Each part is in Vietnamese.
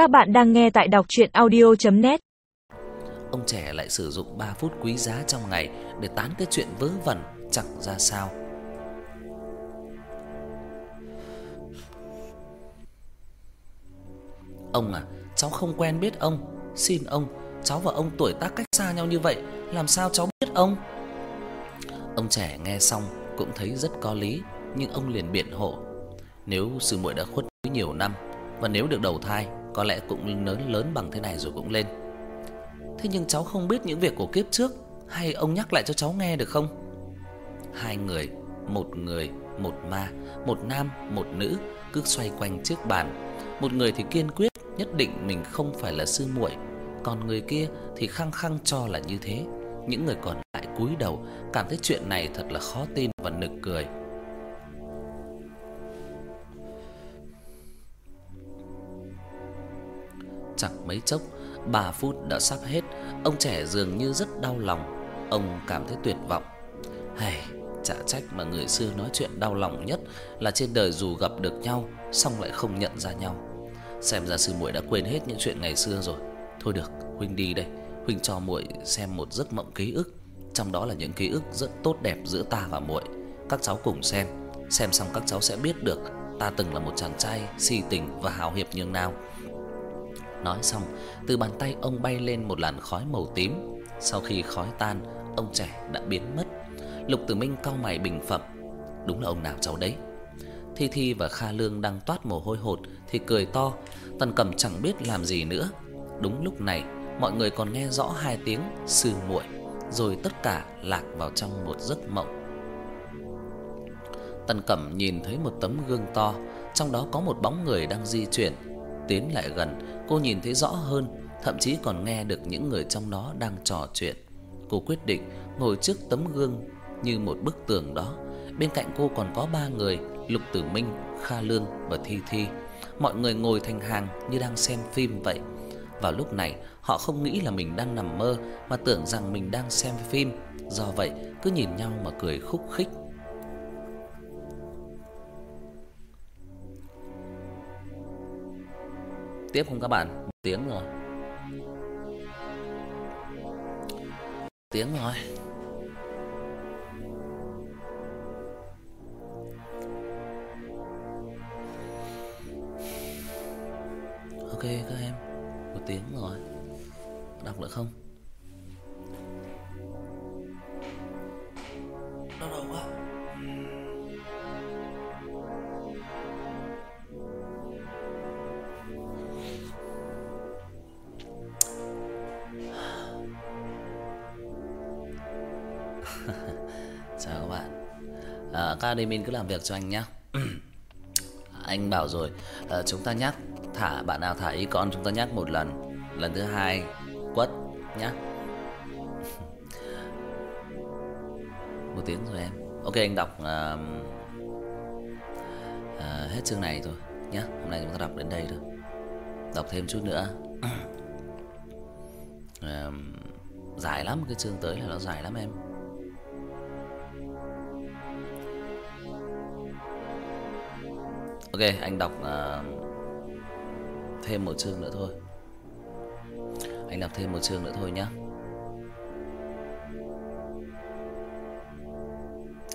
Các bạn đang nghe tại đọc audio net Ông trẻ lại sử dụng 3 phút quý giá trong ngày để tán cái chuyện vớ vẩn chẳng ra sao. Ông à, cháu không quen biết ông, xin ông, cháu và ông tuổi tác cách xa nhau như vậy, làm sao cháu biết ông? Ông trẻ nghe xong cũng thấy rất có lý, nhưng ông liền biện hộ. Nếu sư muội đã khuất núi nhiều năm và nếu được đầu thai, có lẽ cũng lớn lớn bằng thế này rồi cũng lên. Thế nhưng cháu không biết những việc của kiếp trước, hay ông nhắc lại cho cháu nghe được không? Hai người, một người, một ma, một nam, một nữ cứ xoay quanh chiếc bàn. Một người thì kiên quyết nhất định mình không phải là sư muội, còn người kia thì khăng khăng cho là như thế. Những người còn lại cúi đầu, cảm thấy chuyện này thật là khó tin và nực cười. Chẳng mấy chốc, 3 phút đã sắp hết, ông trẻ dường như rất đau lòng, ông cảm thấy tuyệt vọng. Hây, chả trách mà người xưa nói chuyện đau lòng nhất là trên đời dù gặp được nhau, xong lại không nhận ra nhau. Xem ra sư muội đã quên hết những chuyện ngày xưa rồi. Thôi được, huynh đi đây, huynh cho muội xem một giấc mộng ký ức, trong đó là những ký ức rất tốt đẹp giữa ta và muội. Các cháu cùng xem, xem xong các cháu sẽ biết được ta từng là một chàng trai si tình và hào hiệp như nào. Nói xong, từ bàn tay ông bay lên một làn khói màu tím. Sau khi khói tan, ông trẻ đã biến mất. Lục Tử Minh cau mày bình phẩm, đúng là ông nào cháu đấy. Thi Thi và Kha Lương đang toát mồ hôi hột thì cười to, Tần Cẩm chẳng biết làm gì nữa. Đúng lúc này, mọi người còn nghe rõ hai tiếng sư muội, rồi tất cả lạc vào trong một giấc mộng. Tần Cẩm nhìn thấy một tấm gương to, trong đó có một bóng người đang di chuyển. Tiến lại gần, cô nhìn thấy rõ hơn, thậm chí còn nghe được những người trong đó đang trò chuyện. Cô quyết định ngồi trước tấm gương như một bức tường đó. Bên cạnh cô còn có ba người, Lục Tử Minh, Kha Lương và Thi Thi. Mọi người ngồi thành hàng như đang xem phim vậy. Vào lúc này, họ không nghĩ là mình đang nằm mơ mà tưởng rằng mình đang xem phim, do vậy cứ nhìn nhau mà cười khúc khích. Tiếp không các bạn? Một tiếng rồi. Tiếng rồi. Ok các em, một tiếng rồi. Đọc được không? Đau đầu quá. Chào các bạn. À, các admin cứ làm việc cho anh nhé. anh bảo rồi, à, chúng ta nhắc thả bạn nào thả ý con chúng ta nhắc một lần, lần thứ hai quất nhá. một tiếng rồi em. Ok anh đọc uh, uh, hết chương này rồi nhá. Hôm nay chúng ta đọc đến đây thôi. Đọc thêm chút nữa. uh, dài lắm cái chương tới là nó dài lắm em. Ok, anh đọc uh, thêm một chương nữa thôi. Anh đọc thêm một chương nữa thôi nhé.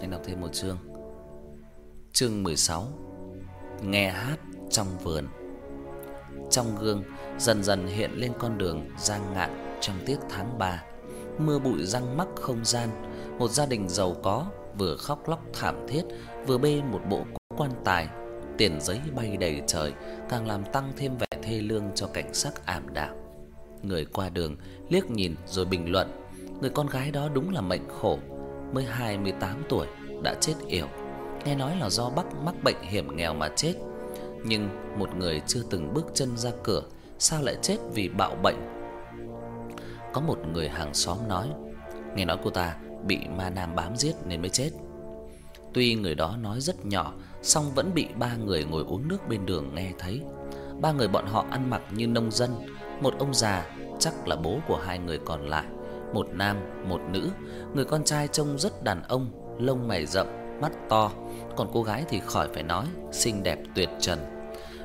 Anh đọc thêm một chương. Chương 16. Nghe hát trong vườn. Trong gương dần dần hiện lên con đường giang ngạn trong tiết tháng 3. Mưa bụi răng mắc không gian, một gia đình giàu có vừa khóc lóc thảm thiết, vừa bê một bộ quan tài tiền giấy bay đầy trời, càng làm tăng thêm vẻ thê lương cho cảnh sắc ảm đạm. Người qua đường liếc nhìn rồi bình luận, người con gái đó đúng là mệnh khổ, mới 28 tuổi đã chết yểu. Nghe nói là do Bắc mắc bệnh hiểm nghèo mà chết, nhưng một người chưa từng bước chân ra cửa, sao lại chết vì bạo bệnh? Có một người hàng xóm nói, nghe nói cô ta bị ma nam bám giết nên mới chết. Tuy người đó nói rất nhỏ, song vẫn bị ba người ngồi uống nước bên đường nghe thấy. Ba người bọn họ ăn mặc như nông dân, một ông già chắc là bố của hai người còn lại, một nam, một nữ. Người con trai trông rất đàn ông, lông mày rậm, mắt to, còn cô gái thì khỏi phải nói, xinh đẹp tuyệt trần.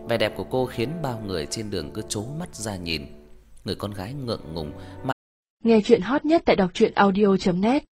Vẻ đẹp của cô khiến bao người trên đường cứ trố mắt ra nhìn. Người con gái ngượng ngùng Nghe truyện hot nhất tại doctruyenaudio.net